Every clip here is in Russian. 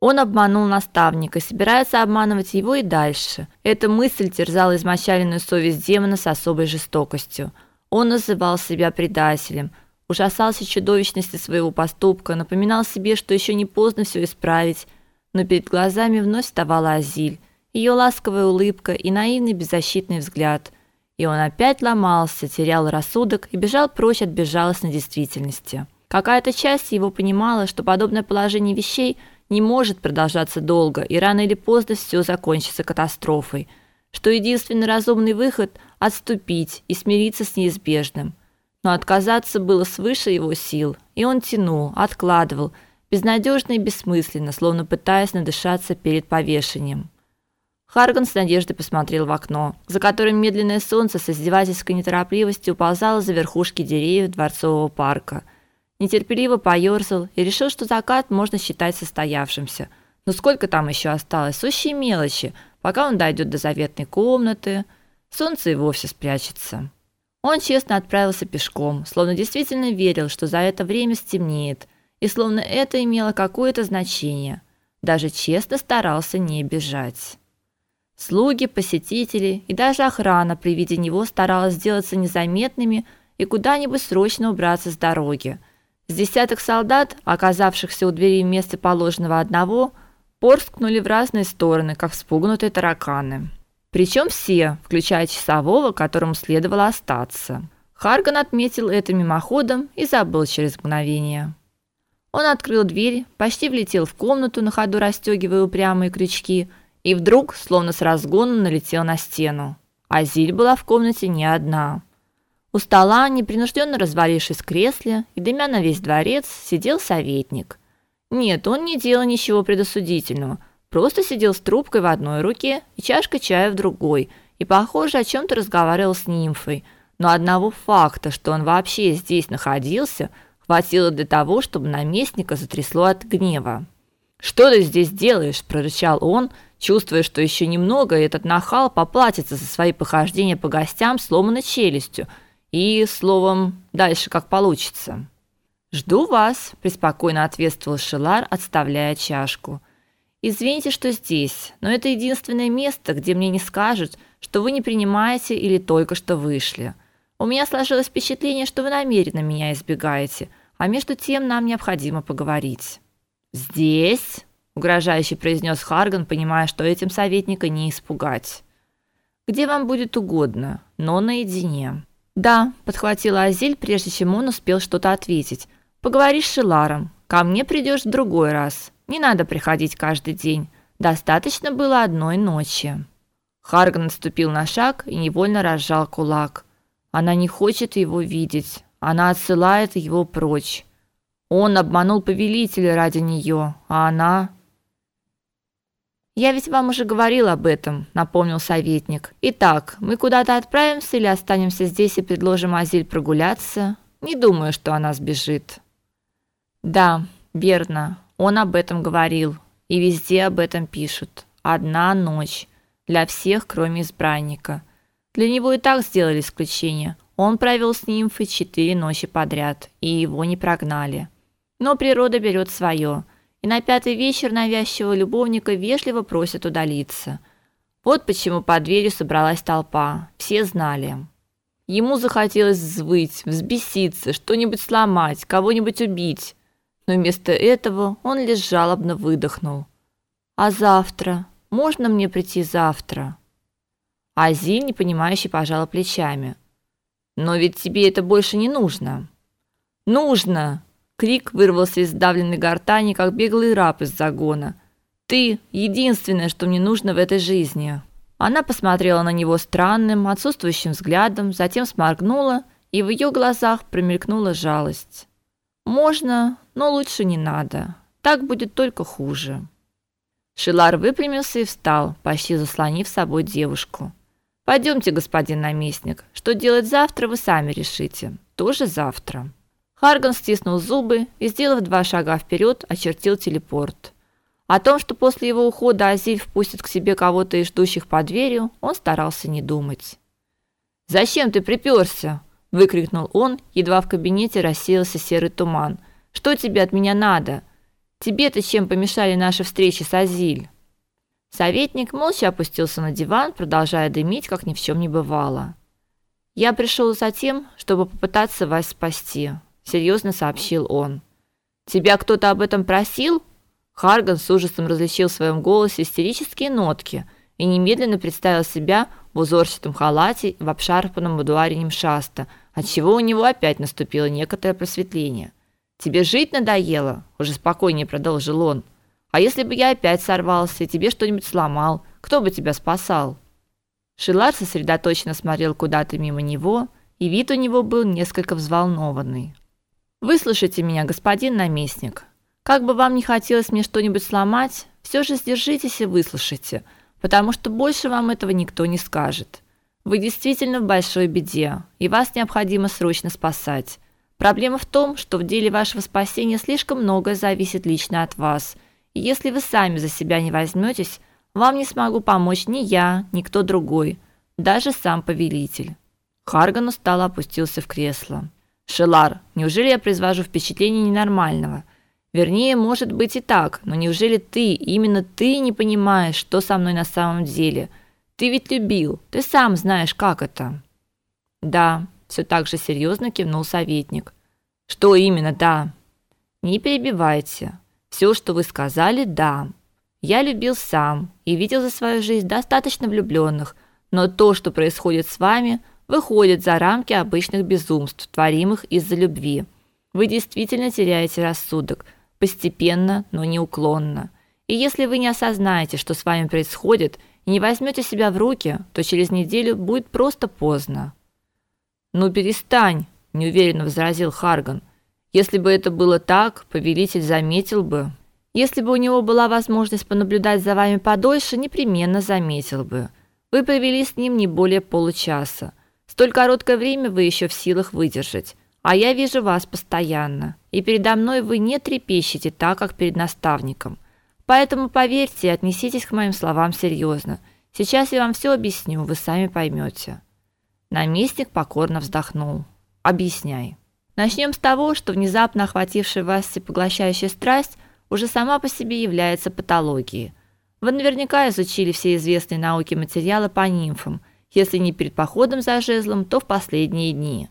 Он обманул наставника, собирается обманывать его и дальше. Эта мысль терзала измочаленную совесть демона с особой жестокостью. Он называл себя предателем, ужасался чудовищности своего поступка, напоминал себе, что еще не поздно все исправить, но перед глазами вновь вставала Азиль, ее ласковая улыбка и наивный беззащитный взгляд. И он опять ломался, терял рассудок и бежал прочь от безжалостной действительности. Какая-то часть его понимала, что подобное положение вещей – не может продолжаться долго, и рано или поздно все закончится катастрофой, что единственный разумный выход отступить и смириться с неизбежным. Но отказаться было свыше его сил, и он тянул, откладывал, безнадежно и бессмысленно, словно пытаясь надышаться перед повешением. Харган с надеждой посмотрел в окно, за которым медленное солнце с издевательской неторопливостью уползало за верхушки деревьев дворцового парка – нетерпеливо поерзал и решил, что закат можно считать состоявшимся. Но сколько там еще осталось? Сущие мелочи, пока он дойдет до заветной комнаты, солнце и вовсе спрячется. Он честно отправился пешком, словно действительно верил, что за это время стемнеет, и словно это имело какое-то значение. Даже честно старался не бежать. Слуги, посетители и даже охрана при виде него старалась сделаться незаметными и куда-нибудь срочно убраться с дороги – с десяток солдат, оказавшихся у двери вместо положенного одного, порскнули в разные стороны, как спугнутые тараканы. Причем все, включая часового, которому следовало остаться. Харган отметил это мимоходом и забыл через мгновение. Он открыл дверь, почти влетел в комнату, на ходу расстегивая упрямые крючки, и вдруг, словно с разгона, налетел на стену. Азиль была в комнате не одна. У стола, непринужденно развалившись в кресле и дымя на весь дворец, сидел советник. Нет, он не делал ничего предосудительного, просто сидел с трубкой в одной руке и чашкой чая в другой, и, похоже, о чем то разговаривал с нимфой. Но одного факта, что он вообще здесь находился, хватило для того, чтобы наместника затрясло от гнева. «Что ты здесь делаешь?» – прорычал он, чувствуя, что еще немного, этот нахал поплатится за свои похождения по гостям сломанной челюстью – и, словом, дальше как получится. Жду вас, преспокойно ответствовал Шилар, отставляя чашку. Извините, что здесь, но это единственное место, где мне не скажут, что вы не принимаете или только что вышли. У меня сложилось впечатление, что вы намеренно меня избегаете, а между тем нам необходимо поговорить. Здесь, угрожающе произнес Харган, понимая, что этим советника не испугать. Где вам будет угодно, но наедине. Да, подхватила Азиль, прежде чем он успел что-то ответить. Поговори с Шиларом. Ко мне придешь в другой раз. Не надо приходить каждый день. Достаточно было одной ночи. Харган отступил на шаг и невольно разжал кулак. Она не хочет его видеть. Она отсылает его прочь. Он обманул повелителя ради нее, а она я ведь вам уже говорил об этом, напомнил советник. Итак, мы куда-то отправимся или останемся здесь и предложим Азиль прогуляться? Не думаю, что она сбежит. Да, верно. Он об этом говорил, и везде об этом пишут. Одна ночь для всех, кроме избранника. Для него и так сделали исключение. Он провел с нимфой четыре ночи подряд, и его не прогнали. Но природа берет свое и на пятый вечер навязчивого любовника вежливо просят удалиться. Вот почему под дверью собралась толпа. Все знали. Ему захотелось взвыть, взбеситься, что-нибудь сломать, кого-нибудь убить. Но вместо этого он лишь жалобно выдохнул. А завтра? Можно мне прийти завтра? Азиль непонимающе пожала плечами. Но ведь тебе это больше не нужно. Нужно, Крик вырвался из сдавленной гортани, как беглый раб из загона. Ты единственное, что мне нужно в этой жизни. Она посмотрела на него странным, отсутствующим взглядом, затем сморгнула, и в ее глазах промелькнула жалость. Можно, но лучше не надо. Так будет только хуже. Шилар выпрямился и встал, почти заслонив собой девушку. Пойдемте, господин наместник. Что делать завтра, вы сами решите. Тоже завтра. Харган стиснул зубы и, сделав два шага вперед, очертил телепорт. О том, что после его ухода Азиль впустит к себе кого-то из ждущих под дверью, он старался не думать. «Зачем ты приперся?» – выкрикнул он, едва в кабинете рассеялся серый туман. «Что тебе от меня надо?» Тебе-то чем помешали наши встречи с Азиль? Советник молча опустился на диван, продолжая дымить, как ни в чем не бывало. Я пришел за тем, чтобы попытаться вас спасти, серьезно сообщил он. Тебя кто-то об этом просил? Харган с ужасом различил в своем голосе истерические нотки и немедленно представил себя в узорчатом халате в обшарпанном будуаре Нимшаста, отчего у него опять наступило некоторое просветление. Тебе жить надоело, уже спокойнее продолжил он. А если бы я опять сорвался и тебе что-нибудь сломал, кто бы тебя спасал? Шилар сосредоточенно смотрел куда-то мимо него, и вид у него был несколько взволнованный. Выслушайте меня, господин наместник. Как бы вам ни хотелось мне что-нибудь сломать, все же сдержитесь и выслушайте, потому что больше вам этого никто не скажет. Вы действительно в большой беде, и вас необходимо срочно спасать. Проблема в том, что в деле вашего спасения слишком многое зависит лично от вас – и если вы сами за себя не возьметесь, вам не смогу помочь ни я, ни кто другой, даже сам повелитель. Харган устало опустился в кресло. Шелар, неужели я произвожу впечатление ненормального? Вернее, может быть и так, но неужели ты, именно ты не понимаешь, что со мной на самом деле? Ты ведь любил, ты сам знаешь, как это. Да, все так же серьезно кивнул советник. Что именно, да? Не перебивайте. Все, что вы сказали, да. Я любил сам и видел за свою жизнь достаточно влюбленных, но то, что происходит с вами, выходит за рамки обычных безумств, творимых из-за любви. Вы действительно теряете рассудок, постепенно, но неуклонно. И если вы не осознаете, что с вами происходит, и не возьмете себя в руки, то через неделю будет просто поздно. Ну перестань, неуверенно возразил Харган. Если бы это было так, повелитель заметил бы. Если бы у него была возможность понаблюдать за вами подольше, непременно заметил бы. Вы провели с ним не более получаса. Столь короткое время вы еще в силах выдержать. А я вижу вас постоянно, и передо мной вы не трепещете так, как перед наставником. Поэтому поверьте отнеситесь к моим словам серьезно. Сейчас я вам все объясню, вы сами поймете. Наместник покорно вздохнул. Объясняй. Начнем с того, что внезапно охватившая вас всепоглощающая страсть уже сама по себе является патологией. Вы наверняка изучили все известные науке материалы по нимфам, если не перед походом за жезлом, то в последние дни.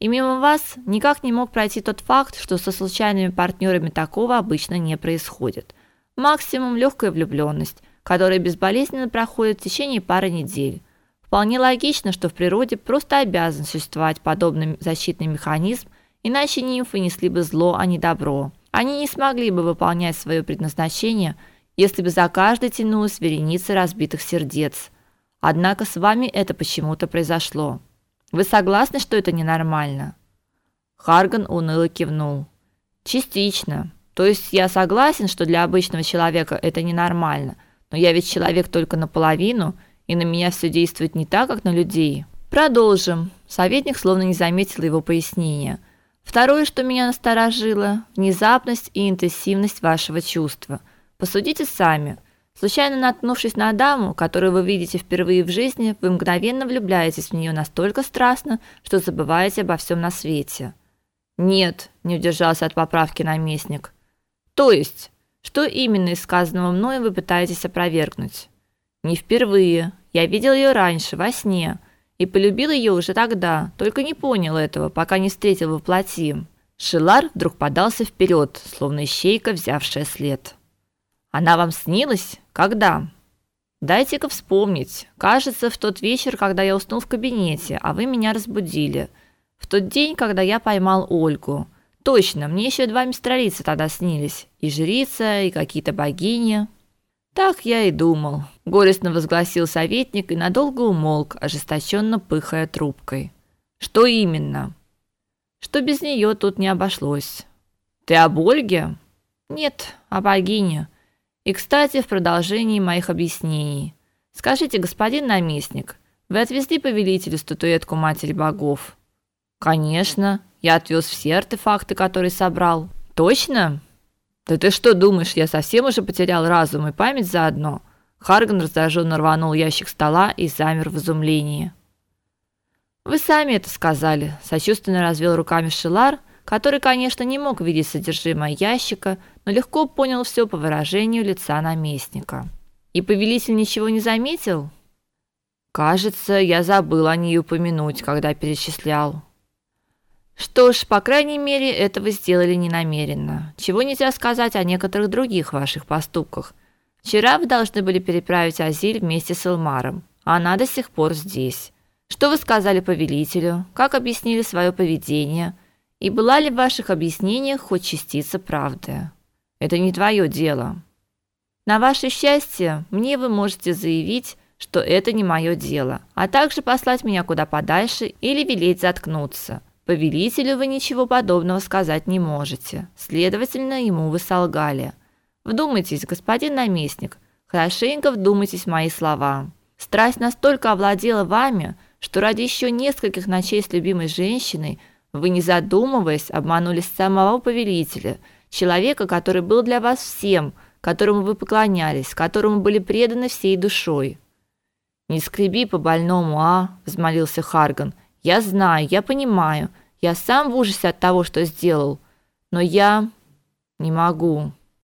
И мимо вас никак не мог пройти тот факт, что со случайными партнерами такого обычно не происходит. Максимум легкая влюбленность, которая безболезненно проходит в течение пары недель. Вполне логично, что в природе просто обязан существовать подобный защитный механизм, Иначе нимфы несли бы зло, а не добро. Они не смогли бы выполнять свое предназначение, если бы за каждой тянулась вереница разбитых сердец. Однако с вами это почему-то произошло. Вы согласны, что это ненормально? Харган уныло кивнул. Частично. То есть я согласен, что для обычного человека это ненормально, но я ведь человек только наполовину, и на меня все действует не так, как на людей. Продолжим. Советник словно не заметил его пояснения. Второе, что меня насторожило внезапность и интенсивность вашего чувства. Посудите сами. Случайно наткнувшись на даму, которую вы видите впервые в жизни, вы мгновенно влюбляетесь в нее настолько страстно, что забываете обо всем на свете. Нет, не удержался от поправки наместник. То есть, что именно из сказанного мной вы пытаетесь опровергнуть? Не впервые. Я видел ее раньше во сне и полюбил ее уже тогда, только не понял этого, пока не встретил во плоти. Шилар вдруг подался вперед, словно ищейка, взявшая след. Она вам снилась? Когда? Дайте-ка вспомнить. Кажется, в тот вечер, когда я уснул в кабинете, а вы меня разбудили. В тот день, когда я поймал Ольгу. Точно, мне еще два мистралицы тогда снились. И жрица, и какие-то богини. Так я и думал, горестно возгласил советник и надолго умолк, ожесточенно пыхая трубкой. Что именно? Что без нее тут не обошлось. Ты об Ольге? Нет, о богине. И, кстати, в продолжении моих объяснений. Скажите, господин наместник, вы отвезли повелителю статуэтку матери богов? Конечно, я отвез все артефакты, которые собрал. Точно? Да ты что думаешь, я совсем уже потерял разум и память заодно? Харган раздраженно рванул ящик стола и замер в изумлении. Вы сами это сказали, сочувственно развел руками Шилар, который, конечно, не мог видеть содержимое ящика, но легко понял все по выражению лица наместника. И повелитель ничего не заметил? Кажется, я забыл о ней упомянуть, когда перечислял. Что ж, по крайней мере, этого сделали не намеренно. Чего нельзя сказать о некоторых других ваших поступках. Вчера вы должны были переправить Азиль вместе с Элмаром, а она до сих пор здесь. Что вы сказали повелителю? Как объяснили свое поведение? И была ли в ваших объяснениях хоть частица правды? Это не твое дело. На ваше счастье, мне вы можете заявить, что это не мое дело, а также послать меня куда подальше или велеть заткнуться. Повелителю вы ничего подобного сказать не можете. Следовательно, ему вы солгали. Вдумайтесь, господин наместник, хорошенько вдумайтесь в мои слова. Страсть настолько овладела вами, что ради еще нескольких ночей с любимой женщиной вы, не задумываясь, обманули самого повелителя, человека, который был для вас всем, которому вы поклонялись, которому были преданы всей душой. Не скреби по больному, а, взмолился Харган. Я знаю, я понимаю. Я сам в ужасе от того, что сделал, но я не могу.